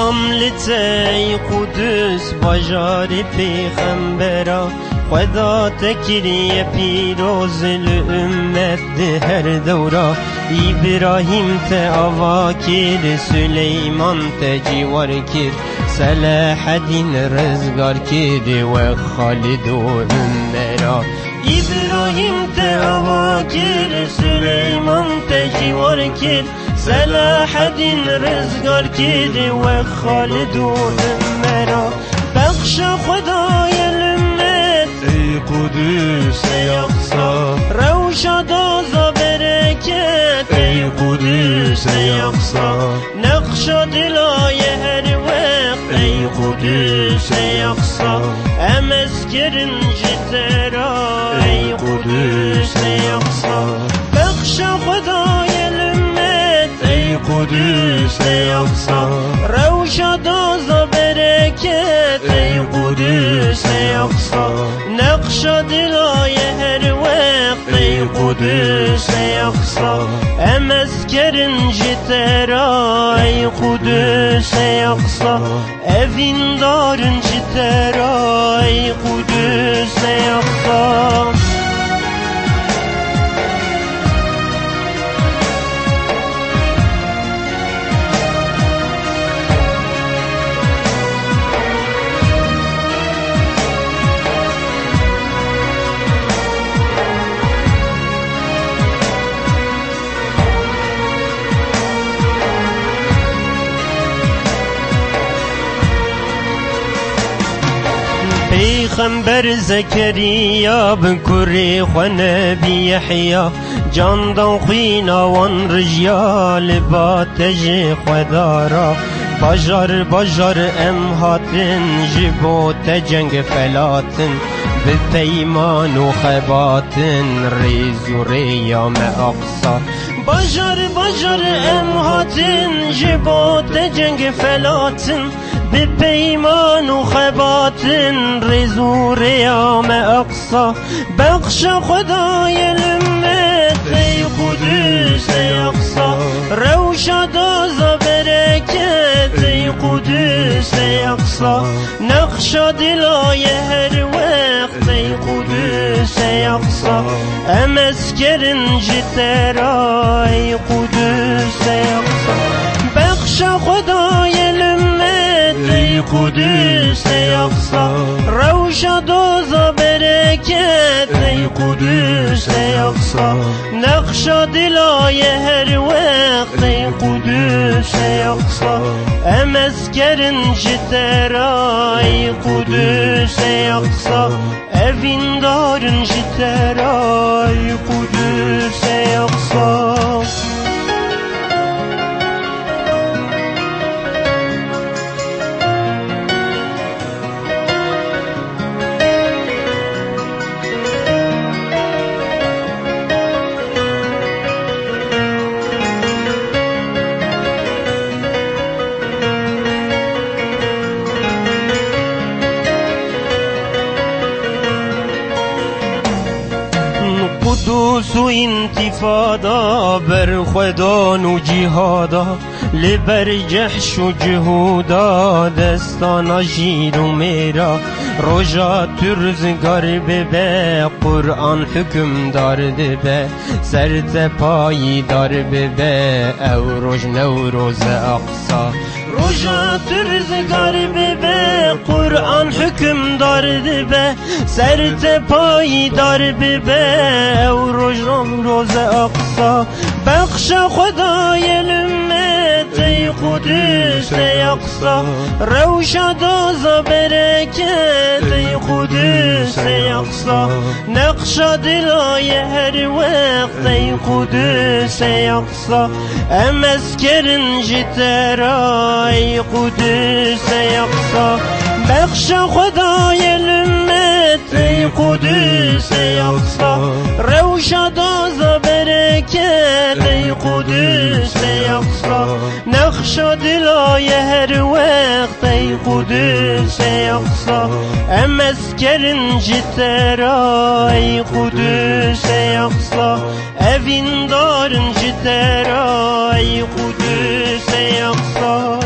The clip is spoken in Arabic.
سلام لتی قدس باجار پیغمبرا خدا تکری پیروز الامت ده هر دورا. ابراهیم ته آوا کر سلیمان ته جیوار کر صلاح الدین رزگار کر و خالد و عمرا ابراهیم ته آوا کر سلیمان ته جیوار کر صلاح الدین رزگار کر و خالد و عمرا بخش خدای ای قدوس ای اقصا روشا دازا برکت ای قدوس ای اقصا نقشا دلای هر وقت. ای قدوس ای اقصا ام اسکرن جترا ای قدوس ای اقصا بخش خدای Kudüs'te yoksa. Revşada za bereket Ey Kudüs'te yoksa. Nakşa dilaye her vakt Ey Kudüs'te yoksa. Emezkerin citera Ey Kudüs'te yoksa. Evindarın citera Ey Kudüs'te yoksa. پیغمبر زکریا بکری خو نبی یحیا جاندان خوینا وان رجیال با تج خدارا باجار باجار ام هاتن جبو تجنگ فلاتن. به پیمان و خباتن ریز و ریام اقصا. باجار باجار ام هاتن جبو تجنگ فلاتن. به پیمان و خباتن ریز و ریام اقصا بخش خدای لمت ای قدوس اقصا روشا دازا برکت ای قدوس اقصا نقش دلای هر وقت ای قدوس اقصا ام اسکرن جترا ای قدوس اقصا Kudüs'e yaksa Revşa doza bereket Ey Kudüs'e yaksa Nakşa dilaye her vakt Ey Kudüs'e yaksa Emezkerin jiteray Kudüs'e yaksa Evindarın jiteray Kudüs'e قدوس و انتفادا بر خدان و جهادا لبر جحش و جهودا دستانا جیر و میرا. روژا ترزگار ببه قرآن حکم دار به سرت پایی دار ببه او روژ نوروز اقصا. Roja türz garibi be Kur'an hükümdar be. Serte payidar be Ev roj roze aksa. Bekşe Xuda yelim ای قدوس ای اقصا روشا دازا برکت ای قدوس ای اقصا نقش دلای هر وقت ای قدوس ای اقصا ام اسکرن جترا ای قدوس ای اقصا بخش خدای لمت ای قدوس ای نقش دلای هر وقت ای قدوس ای اقصا ام اسکرن جترا ای قدوس ای اقصا اوین دارن جترا ای قدوس ای اقصا